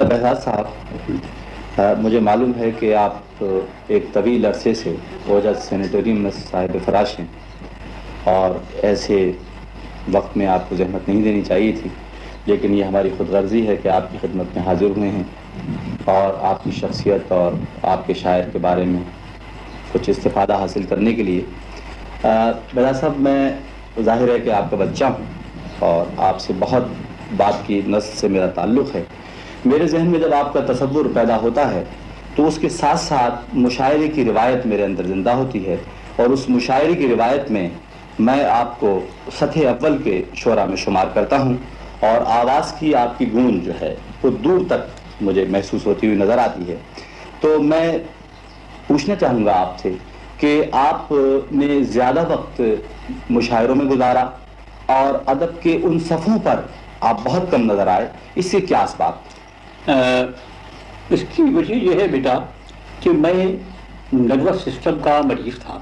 Behzad صاحب مجھے معلوم ہے کہ آپ ایک طویل عرصے سے اوجت سینیٹوریم میں صاحب فراش ہیں اور ایسے وقت میں آپ کو زحمت نہیں دینی چاہیے تھی، لیکن یہ ہماری خود غرضی ہے کہ آپ کی خدمت میں حاضر ہوئے ہیں اور آپ کی شخصیت اور آپ کے شاعر کے بارے میں کچھ استفادہ حاصل کرنے کے لیے۔ بہزاد صاحب، میں ظاہر ہے کہ آپ کا بچہ ہوں اور آپ سے بہت بات کی نسل سے میرا تعلق ہے۔ میرے ذہن میں جب آپ کا تصور پیدا ہوتا ہے، تو اس کے ساتھ ساتھ مشاعرے کی روایت میرے اندر زندہ ہوتی ہے۔ اور اس مشاعرے کی روایت میں میں آپ کو سطح اول کے شعرا میں شمار کرتا ہوں۔ اور آواز کی آپ کی گونج جو ہے، وہ دور تک مجھے محسوس ہوتی ہوئی نظر آتی ہے۔ تو میں پوچھنا چاہوں گا آپ سے کہ آپ نے زیادہ وقت مشاعروں میں گزارا اور ادب کے ان صفوں پر آپ بہت کم نظر آئے، اس سے کیا اسباب اس کی وجہ یہ ہے بیٹا کہ میں نروس سسٹم کا مریض تھا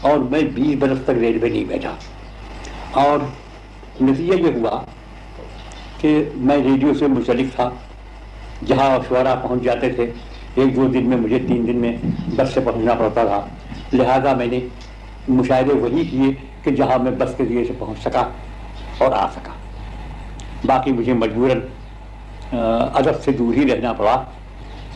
اور میں بیس برس تک ریلوے نہیں بیٹھا۔ اور نتیجہ یہ ہوا کہ میں ریڈیو سے منسلک تھا، جہاں شعرا پہنچ جاتے تھے۔ ایک دو دن میں مجھے تین دن میں بس سے پہنچنا پڑتا تھا۔ لہذا میں نے مشاہدے وہی کیے کہ جہاں میں بس کے ذریعے سے پہنچ سکا اور آ سکا۔ باقی مجھے مجبوراً ادب سے دور ہی رہنا پڑا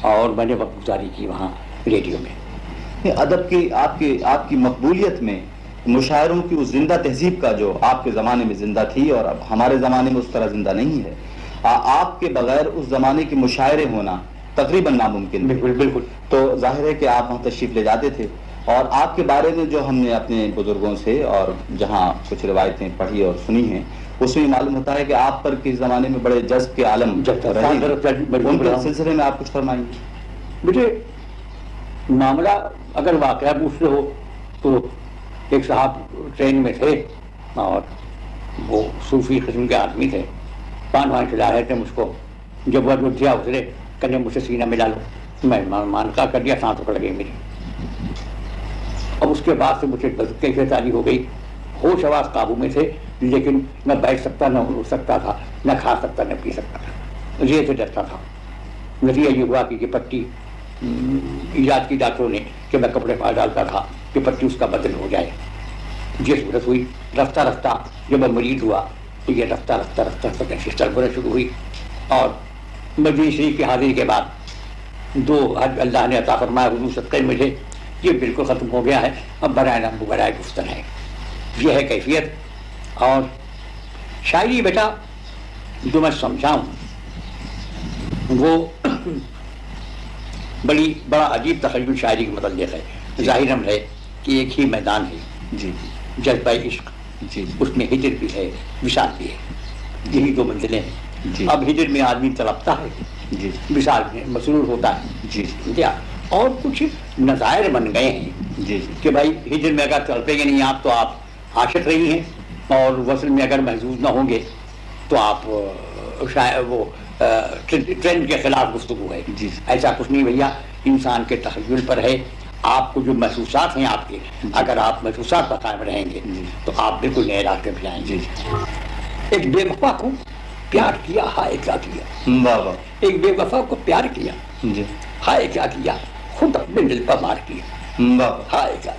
اور میں نے وقت گزاری کی وہاں ریڈیو میں۔ ادب کی آپ کی آپ کی مقبولیت میں مشاعروں کی اس زندہ تہذیب کا جو آپ کے زمانے میں زندہ تھی اور اب ہمارے زمانے میں اس طرح زندہ نہیں ہے۔ آپ کے بغیر اس زمانے کے مشاعرے ہونا تقریباً ناممکن بالکل بالکل۔ تو ظاہر ہے کہ آپ وہاں تشریف لے جاتے تھے اور آپ کے بارے میں جو ہم نے اپنے بزرگوں سے اور جہاں کچھ روایتیں پڑھی اور سنی ہیں اس میں معلوم ہوتا ہے کہ آپ پر کس زمانے میں بڑے جذب کے عالم سلسلے میں آپ کچھ فرمائیں بیٹے معاملہ اگر واقعہ پوچھ رہے ہو تو ایک صاحب ٹرین میں تھے اور وہ صوفی قسم کے آدمی تھے۔ پان وان چلا رہے تھے مجھ کو۔ جب وہ اجودھیا اترے کہنے مجھ سے سینہ ملا لو۔ میں مان کا کر دیا سانس پڑ گئی میری اب اس کے بعد سے مجھے کیفیت عالی ہو گئی۔ ہوش آواز قابو میں تھے۔ لیکن نہ بیٹھ سکتا، نہ اڑ سکتا تھا، نہ کھا سکتا، نہ پی سکتا تھا۔ یہ سے ڈرتا تھا۔ نتیجہ یہ ہوا کہ یہ پٹی ایجاد کی ڈاکٹروں نے کہ میں کپڑے پا ڈالتا تھا کہ پٹی اس کا بدل ہو جائے۔ یہ صورت ہوئی۔ رفتہ رفتہ جب میں مریض ہوا تو یہ رفتہ رفتہ رفتہ رفتہ کیسی سربراہ شروع ہوئی۔ اور مجھے شریف کی حاضری کے بعد دو حج اللہ نے عطا فرمایا، حضور صدقے مجھے یہ بالکل ختم ہو گیا ہے۔ اب برائے نام برائے گفتن ہے۔ یہ ہے کیفیت۔ اور شاعری بیٹا جو میں سمجھاؤں وہ بڑی بڑا عجیب تخیل شاعری کے متعلق ہے۔ ظاہر ہم ہے کہ ایک ہی میدان ہے۔ جی۔ جذبہ عشق۔ جی۔ اس میں ہجر بھی ہے وشال بھی ہے۔ یہی دو منزلیں ہیں۔ جی۔ اب ہجر میں آدمی تڑپتا ہے۔ جی۔ وشال میں مسرور ہوتا ہے۔ جی۔ کیا؟ اور کچھ نظائر بن گئے ہیں جی۔ کہ بھائی ہجر میں اگر تڑپیں گے نہیں آپ تو آپ عاشق رہی ہیں۔ اور وصل میں اگر محظوظ نہ ہوں گے تو آپ شاید وہ ٹرینڈ کے خلاف گفتگو ہے۔ جی۔ ایسا کچھ نہیں بھیا۔ انسان کے تخیل پر ہے۔ آپ کو جو محسوسات ہیں آپ کے اگر آپ محسوسات پر قائم رہیں گے جی۔ تو آپ بالکل نئے راستے پہ جائیں گے۔ جی۔ ایک بے وفا کو پیار کیا ہائے کیا کیا۔ ایک بے وفا کو پیار کیا۔ جی۔ ہائے کیا کیا۔ خود اپنے دل پر مار کیا۔ ہائے کیا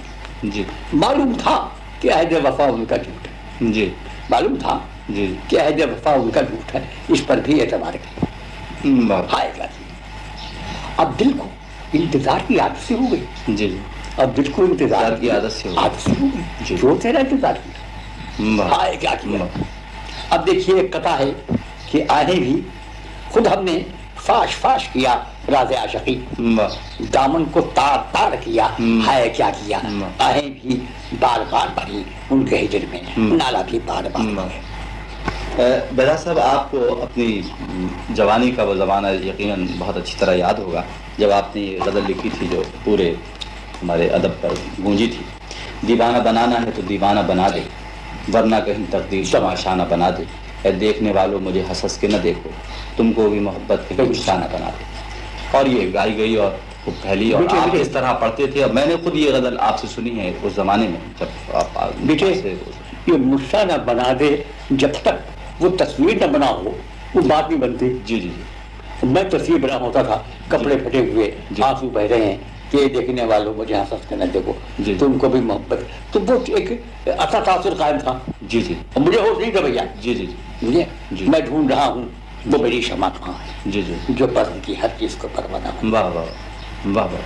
جی۔ معلوم تھا کہ عہد وفا ان کا جھوٹ ہے جی۔ معلوم تھا۔ جی۔ کہ عہد وفا ان کا جھوٹ ہے اس پر بھی اعتبار کیا کیا کیا اب دل کو انتظار کی عادت سے ہو گئی۔ جی۔ جی اب دل کو انتظار انتظار کی عادت سے ہو گئی۔ عادت سے ہو جی۔ گئی جو تیرا انتظار کیا واہ ہائے کیا کیا۔ اب دیکھیے ایک کتا ہے کہ آنے بھی خود ہم نے فاش فاش کیا۔ راز عاشقی دامن کو تار تار کیا۔ ہائے کیا کیا۔ آہیں بھی بار بار بھری ان کے ہجر میں۔ نالا بھی بار بار۔ بیدا صاحب آپ کو اپنی جوانی کا وہ زمانہ یقیناً بہت اچھی طرح یاد ہوگا جب آپ نے یہ غزل لکھی تھی جو پورے ہمارے ادب پر گونجی تھی دیوانہ بنانا ہے تو دیوانہ بنا دے ورنہ کہیں تقدیر تماشانہ بنا دے اے دیکھنے والوں مجھے ہنس کے نہ دیکھو تم کو بھی محبت کے نشانہ بنا دے اور یہ گائی گئی اور پھیلی اور آپ۔ اس طرح پڑھتے تھے۔ اور میں نے خود یہ غزل آپ سے سنی ہے اس زمانے میں جب آپ بیٹے سے- یہ مشا نہ بنا دے جب تک وہ تصویر نہ بنا ہو وہ بات نہیں بنتی۔ جی جی جی۔ میں تصویر بنا ہوتا تھا کپڑے پھٹے ہوئے جی۔ آنسو بہ رہے ہیں کہ دیکھنے والوں مجھے ہنس کے نہ دیکھو جی۔ تم کو بھی محبت۔ تو وہ ایک اچھا تاثر قائم تھا۔ جی جی۔ مجھے ہوش نہیں تھا بھیا۔ جی جی جی۔ میں ڈھونڈ رہا ہوں۔ وہ میری شمع کہاں ہے جی جی۔ جو پسند کی ہر چیز کو پروانہ ہو واہ واہ واہ واہ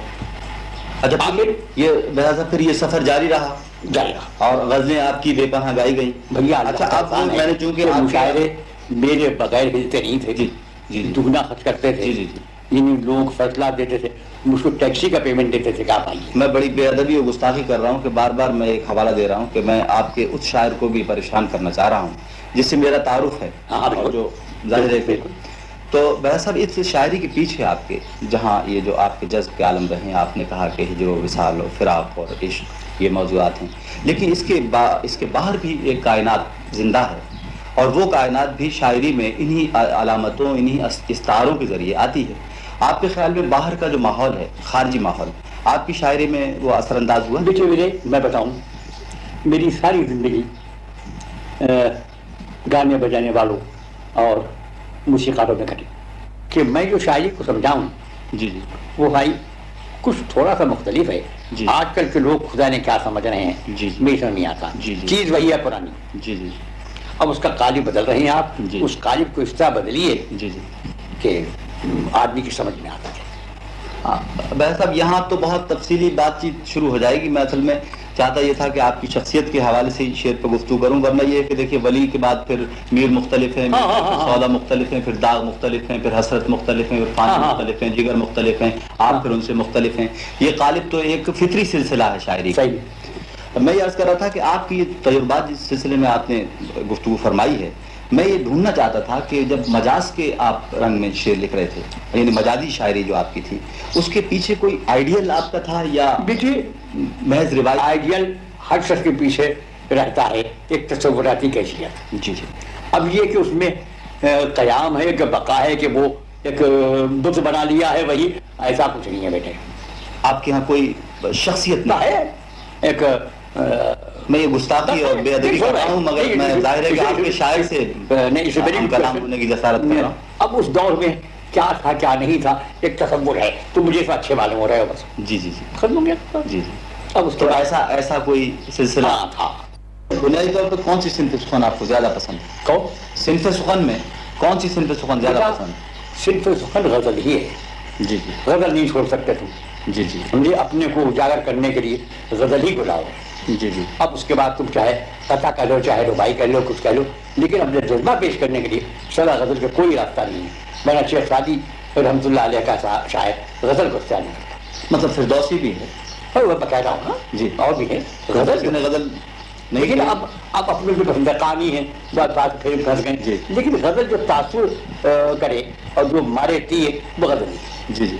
اچھا یہ بہت پھر یہ سفر جاری رہا۔ جائے گا اور غزلیں آپ کی بے پناہ گائی گئیں۔ بھیا اچھا آپ میں نے چونکہ مشاعرے میرے بغیر ہلتے نہیں تھے۔ جی جی جی۔ دگنا خرچ کرتے تھے۔ جی جی جی۔ یعنی لوگ فیصلہ دیتے تھے۔ مجھ کو ٹیکسی کا پیمنٹ دیتے تھے کہ آپ آئیے۔ میں بڑی بے ادبی اور گستاخی کر رہا ہوں کہ بار بار میں ایک حوالہ دے رہا ہوں کہ میں آپ کے اس شاعر کو بھی پریشان کرنا چاہ رہا ہوں جس سے میرا تعارف ہے۔ ہاں،۔ اور جو ظاہر ہے تو بہت صاحب اس شاعری کے پیچھے آپ کے، جہاں یہ جو آپ کے جذب کے عالم رہے ہیں آپ نے کہا کہ ہجر و وصال و فراق اور عشق، یہ موضوعات ہیں۔ لیکن اس کے با، اس کے باہر بھی ایک کائنات زندہ ہے۔ اور وہ کائنات بھی شاعری میں انہی علامتوں، انہی استعاروں کے ذریعے آتی ہے۔ آپ کے خیال میں باہر کا جو ماحول ہے، خارجی ماحول، آپ کی شاعری میں وہ اثر انداز ہوا؟ دیکھیے میرے، میں بتاؤں۔ میری ساری زندگی گانے بجانے والوں اور موسیقاروں میں کٹی۔ کہ میں جو شاعری کو سمجھاؤں جی جی۔ وہ بھائی کچھ تھوڑا سا مختلف ہے۔ جی۔ آج کل کے لوگ خدا نے کیا سمجھ رہے ہیں؟ جی، جی۔ میری سمجھ نہیں آتا۔ جی، جی۔ چیز وہی ہے پرانی۔ جی جی۔ اب اس کا قالب بدل رہے ہیں آپ۔ جی۔ اس قالب کو اس طرح بدلیے جی جی۔ کہ آدمی کی سمجھ میں آتا ہے ہاں بہت صاحب یہاں تو بہت تفصیلی بات چیت شروع ہو جائے گی۔ میں اصل میں چاہتا یہ تھا کہ آپ کی شخصیت کے حوالے سے شعر پہ گفتگو کروں ورنہ یہ کہ دیکھیے ولی کے بعد پھر میر مختلف ہیں۔ سودا مختلف ہیں پھر داغ مختلف ہیں پھر حسرت مختلف ہیں پھر پانچ ہاں، ہاں۔ مختلف ہیں جگر مختلف ہیں آپ پھر ان سے مختلف ہیں یہ غالب تو ایک فطری سلسلہ ہے شاعری کا میں یہ عرض کر رہا تھا کہ آپ کی یہ تجربات جس سلسلے میں آپ نے گفتگو فرمائی ہے میں یہ ڈھونڈنا چاہتا تھا کہ جب مجاز کے آپ رنگ میں شعر لکھ رہے تھے یعنی مجازی شاعری جو آپ کی تھی اس کے پیچھے کوئی آئیڈیل آپ کا تھا یا دیکھیے محض روایت آئیڈیل ہر شخص کے پیچھے رہتا ہے ایک تصوراتی کیفیت۔ جی جی۔ اب یہ کہ اس میں قیام ہے کہ بقا ہے کہ وہ ایک بت بنا لیا ہے وہی ایسا کچھ نہیں ہے بیٹے۔ آپ کے ہاں کوئی شخصیت نہ ہے ایک میں یہ گستاخی اور بے ادبی کر رہا ہوں مگر میں ظاہر ہے کہ آپ کے شاعر سے نہیں کلام ہونے کی جسارت کر رہا ہوں۔ اب اس دور میں کیا تھا کیا نہیں تھا ایک تصور ہے۔ تو مجھے اس اچھے معلوم ہو رہے ہو بس۔ جی جی جی۔ ختم ہو گیا۔ جی جی۔ اب اس کے ایسا ایسا کوئی سلسلہ؟ ہاں تھا۔ بنیادی طور پر کون سی صنف سخن آپ کو زیادہ پسند ہے؟ کون؟ صنف سخن میں کون سی صنف سخن زیادہ پسند صرف سخن غزل ہی ہے۔ جی جی۔ غزل نہیں چھوڑ سکتے تم۔ جی جی۔ سمجھے؟ اپنے کو اجاگر کرنے کے لیے غزل ہی کو لاؤ جی جی۔ اب اس کے بعد تم چاہے قطع کہہ لو چاہے ربائی کہہ لو کچھ کہہ لو لیکن اپنے جذبہ پیش کرنے کے لیے سدا غزل کا کوئی راستہ نہیں ہے۔ میں نے شیخ سعدی رحمۃ اللہ علیہ کا شا- شاعر غزل کو اختیار نہیں کرتا۔ مطلب فردوسی بھی ہے۔ اور وہ بقاعدہ ہوں نا۔ جی۔ اور بھی ہے غزل غزل لیکن؟ اب اب اپنے جو پسندہ کہانی ہے بات بات پھر پھنس گئے۔ جی۔ لیکن غزل جو تاثر کرے اور جو مارے تیے وہ غزل جی جی۔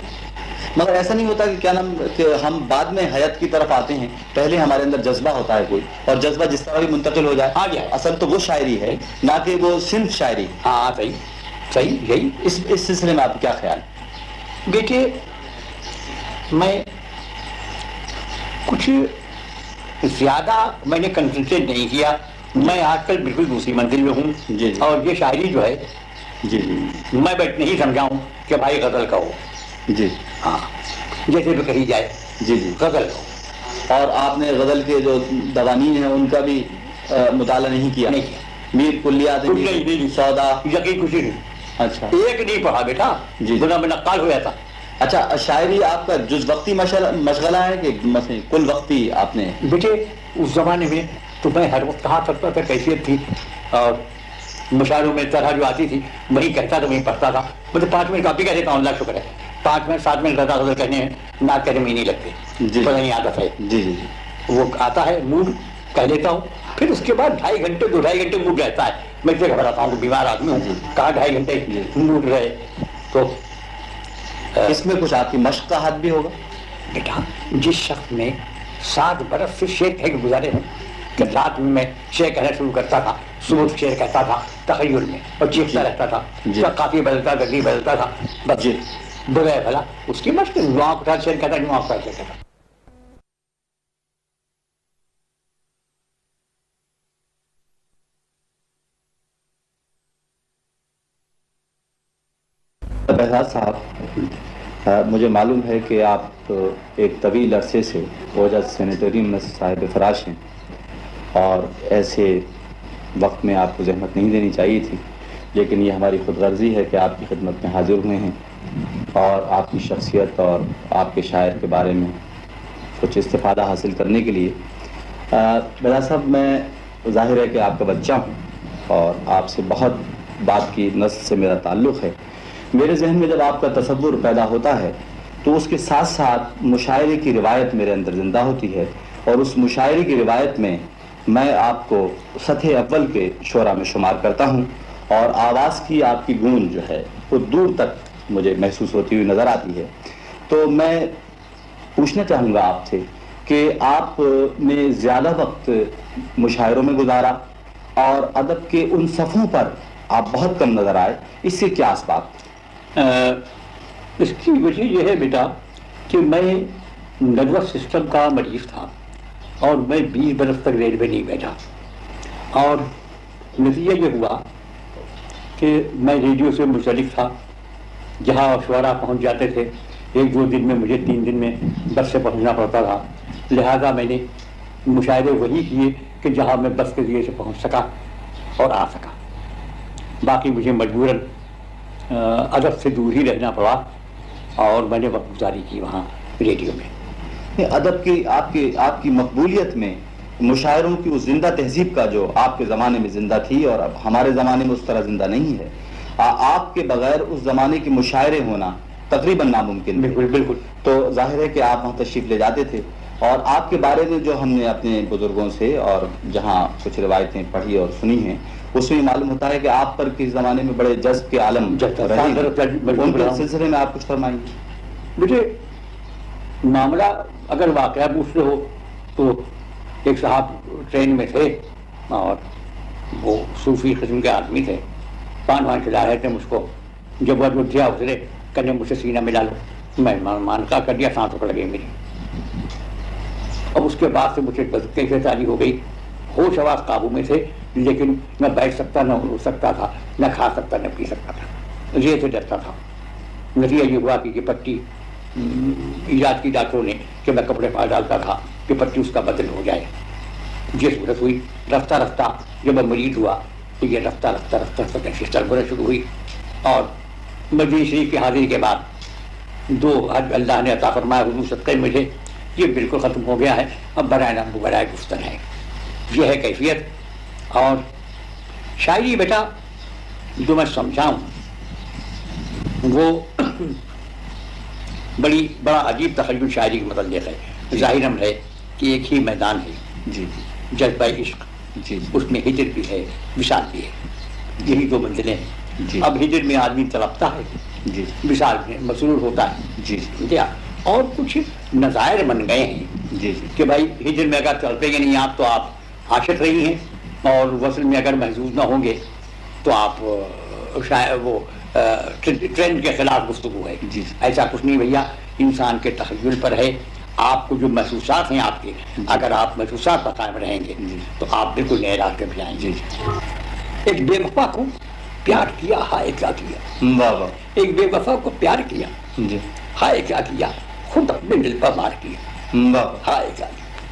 مگر ایسا نہیں ہوتا کہ کیا نام کہ ہم بعد میں حیات کی طرف آتے ہیں پہلے ہمارے اندر جذبہ ہوتا ہے کوئی اور جذبہ جس طرح بھی منتقل ہو جائے آ گیا۔ اصل تو وہ شاعری ہے نہ کہ وہ صنف شاعری۔ ہاں صحیح۔ صحیح یہی اس اس سلسلے میں آپ کیا خیال؟ دیکھیے میں کچھ زیادہ میں نے کنسنٹریٹ نہیں کیا۔ میں آج کل بالکل دوسری منزل میں ہوں۔ جی، جی۔ اور یہ شاعری جو ہے جی جی۔ میں بیٹھ نہیں سمجھاؤں کہ بھائی غزل کا ہو جی۔ ہاں جیسے بھی کہی جائے جی جی۔ غزل کا اور آپ نے غزل کے جو دوانین ہیں ان کا بھی مطالعہ نہیں کیا؟ نہیں کیا۔ میر کلیات۔ سودا۔ یقین کچھ نہیں۔ اچھا۔ ایک نہیں پڑھا بیٹا۔ جی۔ بنا میں نقال ہو جاتا اچھا شاعری آپ کا جز وقتی مشغلہ ہے کہ مثلا کل وقتی آپ نے؟ بیٹے اس زمانے میں تو میں ہر وقت کہا کرتا تھا کیفیت تھی۔ اور مشاعروں میں طرح جو آتی تھی وہی کہتا تھا وہیں پڑھتا تھا۔ مطلب پانچ منٹ کاپی کہہ دیتا ہوں اللہ شکر ہے۔ پانچ منٹ سات منٹ غزل غزل کہنے ہیں نعت کہنے میں نہیں لگتے جی۔ پتہ نہیں عادت ہے۔ جی جی جی۔ وہ آتا ہے موڈ کہہ لیتا ہوں۔ پھر اس کے بعد ڈھائی گھنٹے دو ڈھائی گھنٹے موڈ رہتا ہے۔ میں اسے گھبراتا ہوں کہ بیمار آدمی جی۔ ہوں کہاں ڈھائی گھنٹے جی۔ موڈ رہے تو اس میں کچھ آپ کی مشق کا ہاتھ بھی ہوگا بیٹا جس شخص نے سات برس سے شعر کہہ کے گزارے ہیں کہ رات میں میں شعر کہنا شروع کرتا تھا صبح شعر کہتا تھا تخیل میں اور چیختا رہتا تھا جی۔ کافی بدلتا گلی بدلتا تھا بس جی۔ بغیر بھلا اس کی مشق کے ساتھ شعر کہتا ساتھ شعر کہتا بہزاد صاحب مجھے معلوم ہے کہ آپ ایک طویل عرصے سے اوجت سینیٹوریم میں صاحب فراش ہیں اور ایسے وقت میں آپ کو زحمت نہیں دینی چاہیے تھی۔ لیکن یہ ہماری خود غرضی ہے کہ آپ کی خدمت میں حاضر ہوئے ہیں اور آپ کی شخصیت اور آپ کے شاعر کے بارے میں کچھ استفادہ حاصل کرنے کے لیے۔ بلا صاحب میں ظاہر ہے کہ آپ کا بچہ ہوں اور آپ سے بہت بات کی نسل سے میرا تعلق ہے۔ میرے ذہن میں جب آپ کا تصور پیدا ہوتا ہے، تو اس کے ساتھ ساتھ مشاعرے کی روایت میرے اندر زندہ ہوتی ہے اور اس مشاعرے کی روایت میں میں آپ کو سطح اول کے شعرا میں شمار کرتا ہوں اور آواز کی آپ کی گونج جو ہے، وہ دور تک مجھے محسوس ہوتی ہوئی نظر آتی ہے۔ تو میں پوچھنا چاہوں گا آپ سے کہ آپ نے زیادہ وقت مشاعروں میں گزارا اور ادب کے ان صفوں پر آپ بہت کم نظر آئے، اس سے کیا اسباب؟ اس کی وجہ یہ ہے بیٹا کہ میں نروس سسٹم کا مریض تھا اور میں بیس برس تک ریلوے نہیں بیٹھا۔ اور نتیجہ یہ ہوا کہ میں ریڈیو سے منسلک تھا، جہاں شعرا پہنچ جاتے تھے۔ ایک دو دن میں مجھے تین دن میں بس سے پہنچنا پڑتا تھا۔ لہذا میں نے مشاہدے وہی کیے کہ جہاں میں بس کے ذریعے سے پہنچ سکا اور آ سکا۔ باقی مجھے مجبوراً ادب سے دور ہی رہنا پڑا اور میں نے وقت گزاری کی وہاں ریڈیو میں۔ ادب کی آپ کی آپ کی مقبولیت میں مشاعروں کی اس زندہ تہذیب کا جو آپ کے زمانے میں زندہ تھی اور اب ہمارے زمانے میں اس طرح زندہ نہیں ہے۔ آپ کے بغیر اس زمانے کے مشاعرے ہونا تقریباً ناممکن بالکل بالکل۔ تو ظاہر ہے کہ آپ وہاں تشریف لے جاتے تھے اور آپ کے بارے میں جو ہم نے اپنے بزرگوں سے اور جہاں کچھ روایتیں پڑھی اور سنی ہیں اس میں معلوم ہوتا ہے کہ آپ پر کس زمانے میں بڑے جذب کے عالم ان کے سلسلے میں آپ کچھ فرمائیں مجھے معاملہ اگر واقعہ پوچھ رہے ہو تو ایک صاحب ٹرین میں تھے اور وہ صوفی قسم کے آدمی تھے۔ پان وان چلا رہے تھے مجھ کو۔ جب وہ اٹھیا اترے کہنے مجھ سے سینہ ملا لو۔ میں مان کا کر دیا سانس پڑ گئی میری اب اس کے بعد سے مجھے تاری ہو گئی۔ ہوش آواز قابو میں تھے۔ لیکن نہ بیٹھ سکتا نہ اڑ سکتا تھا، نہ کھا سکتا، نہ پی سکتا تھا۔ یہ سے ڈرتا تھا۔ نتیجہ یہ ہوا کہ یہ پٹی ایجاد کی ڈاکٹروں نے کہ میں کپڑے پا ڈالتا تھا کہ پٹی اس کا بدل ہو جائے۔ یہ صورت ہوئی۔ رفتہ رفتہ جب میں مریض ہوا تو یہ رفتہ رفتہ رفتہ رفتہ کیسے شروع ہوئی۔ اور مدنی شریف کی حاضری کے بعد دو حج اللہ نے عطا فرمایا، حضور صدقے مجھے، یہ بالکل ختم ہو گیا ہے۔ اب برائے نام برائے گفتن ہے۔ یہ ہے کیفیت۔ اور شاعری بیٹا جو میں سمجھاؤں وہ بڑی بڑا عجیب تخیل شاعری کے متعلق ہے ظاہر ہے کہ ایک ہی میدان ہے۔ جی۔ جذبہ عشق۔ جی۔ اس میں ہجر بھی ہے وشال بھی ہے۔ یہی دو منزلیں ہیں۔ جی۔ اب ہجر میں آدمی تڑپتا ہے۔ جی۔ وشال میں مسرور ہوتا ہے۔ جی۔ کیا؟ اور کچھ نظائر بن گئے ہیں جی۔ جی کہ بھائی ہجر میں اگر چلتے گے نہیں آپ تو آپ عاشق رہی ہیں۔ اور وصل میں اگر محظوظ نہ ہوں گے تو آپ شاید وہ ٹرینڈ کے خلاف گفتگو ہے۔ جی۔ ایسا کچھ نہیں بھیا انسان کے تخیل پر ہے۔ آپ کو جو محسوسات ہیں آپ کے اگر آپ محسوسات پر قائم رہیں گے جی۔ تو آپ بالکل نئے راستے پہ جائیں گے۔ جی۔ ایک بے وفا کو پیار کیا ہائے کیا کیا۔ ایک بے وفا کو پیار کیا۔ جی۔ ہائے کیا کیا۔ خود اپنے دل پر مار کیا۔ ہائے کیا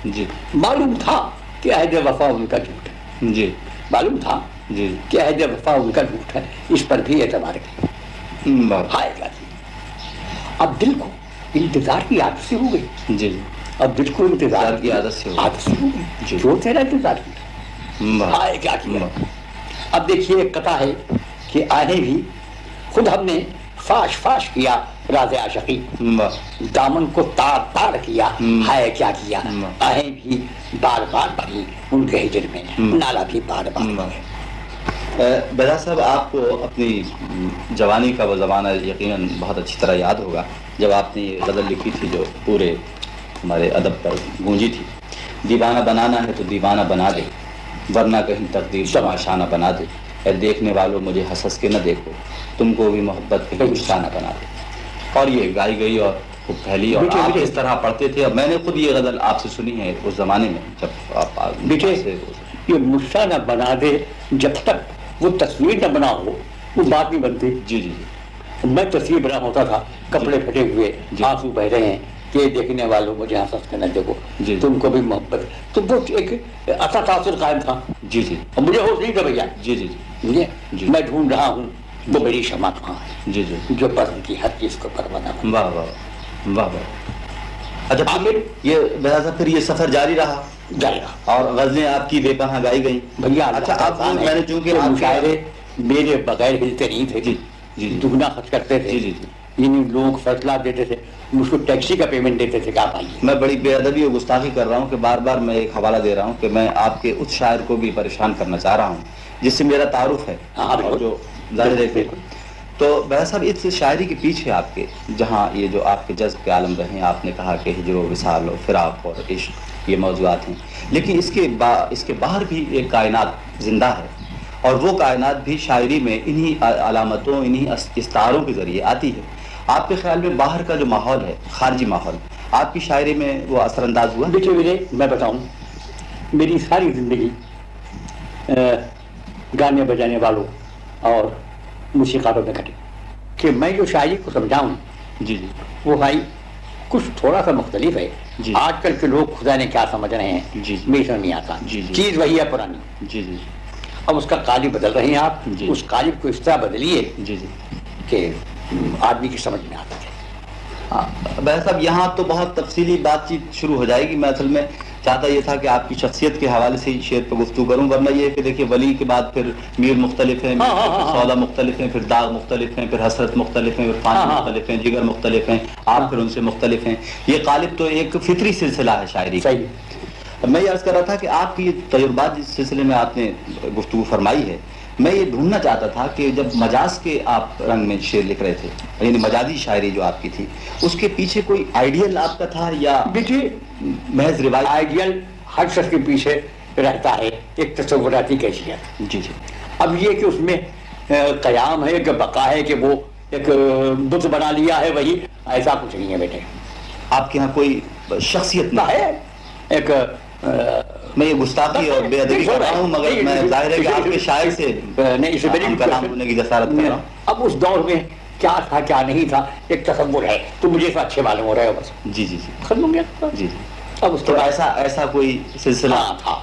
جی۔ معلوم تھا کہ عہد وفا ان کا جھوٹ جی۔ معلوم تھا جی۔ کہ عہد وفا ان کا جھوٹ ہے اس پر بھی اعتبار کیا ہائے کیا کیا اب دل کو انتظار کی عادت سے ہو گئی۔ جی۔ اب دل کو انتظار کی عادت سے۔ عادت سے ہو جی۔ گئی جو تیرا انتظار کیا ہائے کیا کیا۔ اب دیکھیے ایک قطع ہے کہ آہیں بھی خود ہم نے فاش فاش کیا۔ راز عاشقی دامن کو تار تار کیا۔ ہائے کیا کیا۔ آہیں بھی بار بار بھری ان کے ہجر میں۔ نالا بھی بار بار بیدا صاحب آپ کو اپنی جوانی کا وہ زمانہ یقیناً بہت اچھی طرح یاد ہوگا جب آپ نے یہ غزل لکھی تھی جو پورے ہمارے ادب پر گونجی تھی دیوانہ بنانا ہے تو دیوانہ بنا دے ورنہ کہیں تقدیر تماشانہ بنا دے اے دیکھنے والوں مجھے ہنس کے نہ دیکھو تم کو بھی محبت کہیں نشانہ بنا دے اور یہ گائی گئی اور خوب پھیلی اور آپ۔ اس طرح پڑھتے تھے اور میں نے خود یہ غزل آپ سے سنی ہے اس زمانے میں جب آپ بیٹے سے- یہ مشا نہ بنا دے جب تک وہ تصویر نہ بنا ہو وہ بات نہیں بنتی۔ جی جی جی۔ میں تصویر بنا ہوتا تھا کپڑے پھٹے ہوئے جی۔ آنسو بہ رہے ہیں کہ دیکھنے والوں مجھے ہنس کرنا دیکھو۔ جی۔ تم کو بھی محبت۔ تو وہ ایک اچھا تاثر قائم تھا۔ جی جی۔ اور مجھے ہوش نہیں تھا بھیا۔ جی جی جی۔ جی۔ میں ڈھونڈ رہا ہوں۔ وہ میری شمع کہاں ہے جی جی۔ جو پسند کی ہر چیز کو پروانہ بنا۔ واہ واہ واہ واہ۔ اچھا آخر یہ بہت پھر یہ سفر جاری رہا۔ جائے گا اور غزلیں آپ کی بے پناہ گائی گئیں۔ بھیا اچھا آپ میں نے چونکہ مشاعرے میرے بغیر ہلتے نہیں تھے۔ جی جی جی۔ دگنا خرچ کرتے تھے۔ جی جی جی۔ یعنی لوگ فیصلہ دیتے تھے۔ مجھ کو ٹیکسی کا پیمنٹ دیتے تھے کہ آپ آئیے۔ میں بڑی بے ادبی اور گستاخی کر رہا ہوں کہ بار بار میں ایک حوالہ دے رہا ہوں کہ میں آپ کے اس شاعر کو بھی پریشان کرنا چاہ رہا ہوں جس سے میرا تعارف ہے۔ ہاں،۔ جو ظاہر ہے بالکل۔ تو بہت صاحب، اس شاعری کے پیچھے آپ کے، جہاں یہ جو آپ کے جذب کے عالم رہے ہیں آپ نے کہا کہ ہجر و وصال و فراق اور عشق، یہ موضوعات ہیں۔ لیکن اس کے با، اس کے باہر بھی ایک کائنات زندہ ہے۔ اور وہ کائنات بھی شاعری میں انہی علامتوں، انہی استعاروں کے ذریعے آتی ہے۔ آپ کے خیال میں باہر کا جو ماحول ہے، خارجی ماحول، آپ کی شاعری میں وہ اثر انداز ہوا؟ دیکھیے میرے، میں بتاؤں، میری ساری زندگی گانے بجانے والوں اور موسیقاروں میں کٹی کہ میں جو شاعری کو سمجھاؤں جی جی۔ وہ بھائی کچھ تھوڑا سا مختلف ہے۔ جی۔ آج کل کے لوگ خدا نے کیا سمجھ رہے ہیں؟ جی، جی۔ میری سمجھ نہیں آتا۔ جی، جی۔ چیز وہی ہے پرانی۔ جی جی۔ اب اس کا قالب بدل رہے ہیں آپ۔ جی۔ اس قالب کو اس طرح بدلیے جی جی۔ کہ آدمی کی سمجھ میں آتا ہے۔ ہاں بھائی صاحب یہاں تو بہت تفصیلی بات چیت شروع ہو جائے گی۔ میں اصل میں چاہتا یہ تھا کہ آپ کی شخصیت کے حوالے سے ہی شعر پہ گفتگو کروں ورنہ یہ کہ دیکھیے ولی کے بعد پھر میر مختلف ہیں ہاں، ہاں، ہاں،۔ سودا مختلف ہیں پھر داغ مختلف ہیں پھر حسرت مختلف ہیں پھر ہاں۔ مختلف ہیں جگر مختلف ہیں آپ پھر ان سے مختلف ہیں یہ غالب تو ایک فطری سلسلہ ہے شاعری صحیح میں یہ عرض کر رہا تھا کہ آپ کی تجربات جس سلسلے میں آپ نے گفتگو فرمائی ہے میں یہ ڈھونڈنا چاہتا تھا کہ جب مجاز کے آپ رنگ میں شعر لکھ رہے تھے یعنی مجازی شاعری جو آپ کی تھی اس کے پیچھے کوئی آئیڈیل آپ کا تھا یا دیکھیے محض روایت؟ آئیڈیل ہر شخص کے پیچھے رہتا ہے ایک تصوراتی کیفیت جی جی۔ اب یہ کہ اس میں قیام ہے کہ بقا ہے کہ وہ ایک بت بنا لیا ہے وہی ایسا کچھ نہیں ہے بیٹے۔ آپ کے یہاں کوئی شخصیت نہ ہے ایک میں یہ گستاخی اور بے ادبی کر رہا ہوں مگر میں ظاہر ہے کہ آپ کے شاعر سے کلام ہونے کی جسارت کر رہا ہوں۔ اب اس دور میں کیا تھا کیا نہیں تھا ایک تصور ہے۔ تو مجھے اس اچھے معلوم ہو رہے ہو بس۔ جی جی جی۔ ختم ہو گیا۔ جی جی۔ اب اس کے ایسا ایسا کوئی سلسلہ؟ ہاں تھا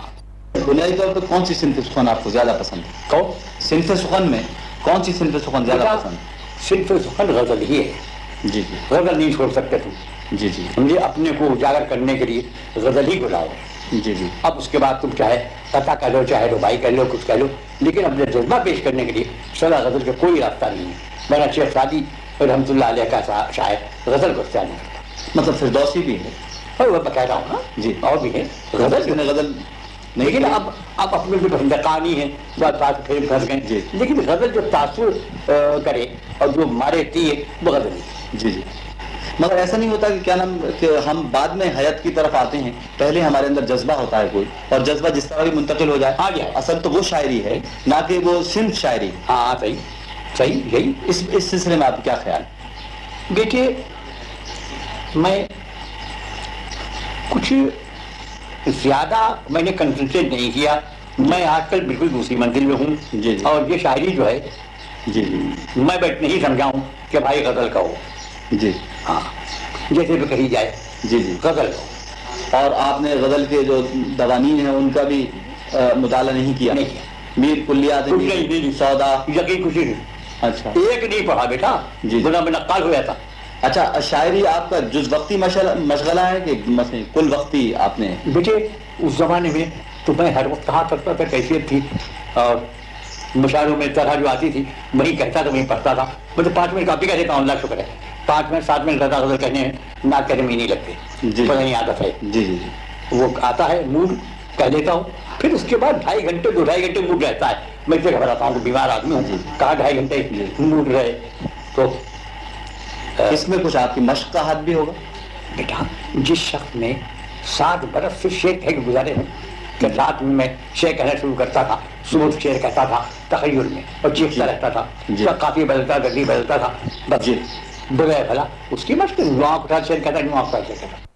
بنیادی طور پر کون سی صنف سخن آپ کو زیادہ پسند ہے کون؟ صنف سخن میں کون سی صنف سخن زیادہ پسند صرف سخن غزل ہی ہے جی جی۔ غزل نہیں چھوڑ سکتے تم۔ جی جی۔ سمجھے اپنے کو اجاگر کرنے کے لیے غزل ہی بلاؤ جی جی اب اس کے بعد تم چاہے قطع کہہ لو چاہے ربائی کہہ لو کچھ کہہ لو۔ لیکن اپنے جذبہ پیش کرنے کے لیے سدا غزل کا کوئی راستہ نہیں ہے۔ میرا شیخ سعدی رحمۃ اللہ علیہ کا شا- شاعر غزل کو اختیار نہیں کرتا۔ مطلب فردوسی بھی ہے۔ اور وہ کہہ رہا ہوں نا؟ جی۔ اور بھی ہے۔ غزل غزل لیکن؟ اب اب اپنے جو بندقانی ہیں بات بات پھر پھنس گئے۔ جی۔ لیکن غزل جو تاثر کرے اور جو مارے تیر وہ غزل جی جی۔ مگر ایسا نہیں ہوتا کہ کیا نام کہ ہم بعد میں حیات کی طرف آتے ہیں پہلے ہمارے اندر جذبہ ہوتا ہے کوئی اور جذبہ جس طرح بھی منتقل ہو جائے آ گیا۔ اصل تو وہ شاعری ہے نہ کہ وہ صنف شاعری۔ ہاں صحیح۔ صحیح یہی اس اس سلسلے میں آپ کا کیا خیال؟ دیکھیے میں کچھ زیادہ میں نے کنسنٹریٹ نہیں کیا۔ میں آج کل بالکل دوسری منزل میں ہوں۔ جی، جی۔ اور یہ شاعری جو ہے جی جی۔ میں بیٹھ نہیں سمجھاؤں کہ بھائی غزل کا ہو جی۔ ہاں۔ جیسے بھی کہی جائے۔ جی جی۔ غزل۔ اور آپ نے غزل کے جو دوانین ہیں ان کا بھی مطالعہ نہیں کیا۔ میر کلیات نہیں، نہیں۔ سودا۔ یقین نہیں اچھا۔ ایک نہیں پڑھا بیٹا۔ جی۔ بنا میں نقال ہو جاتا۔ اچھا شاعری آپ کا جز وقتی مشغلہ ہے کہ مثلا کل وقتی آپ نے؟ بیٹے اس زمانے میں تو میں ہر وقت کہا کرتا تھا کیفیت تھی۔ اور مشاعروں میں طرح جو آتی تھی وہی کہتا تھا وہی پڑھتا تھا۔ میں تو پانچ منٹ کافی کہہ دیتا ہوں اللہ شکر ہے۔ پانچ منٹ سات منٹ غزل غزل کہنے نہ کہنے میں نہیں لگتے جی۔ پتہ نہیں عادت ہے جی جی جی وہ آتا ہے موڈ کہہ دیتا ہوں پھر اس کے بعد ڈھائی گھنٹے دو ڈھائی گھنٹے موڈ رہتا ہے میں اسے گھبراتا ہوں بیمار آدمی جی۔ ہوں کہا ڈھائی گھنٹے جی۔ موڈ رہے تو اس میں کچھ آپ کی مشق کا ہاتھ بھی ہوگا بیٹا جس شخص نے سات برس سے شعر کہہ کے گزارے ہیں کہ رات میں میں شعر کہنا شروع کرتا تھا صبح شعر کہتا تھا تخیل میں اور چیختا رہتا تھا جی۔ کافی بدلتا گردی بدلتا تھا بس جی۔ بغیر بھلا، اس کی مشکل نواں کے ساتھ شعر کہتا نواں کے ساتھ شعر کہتا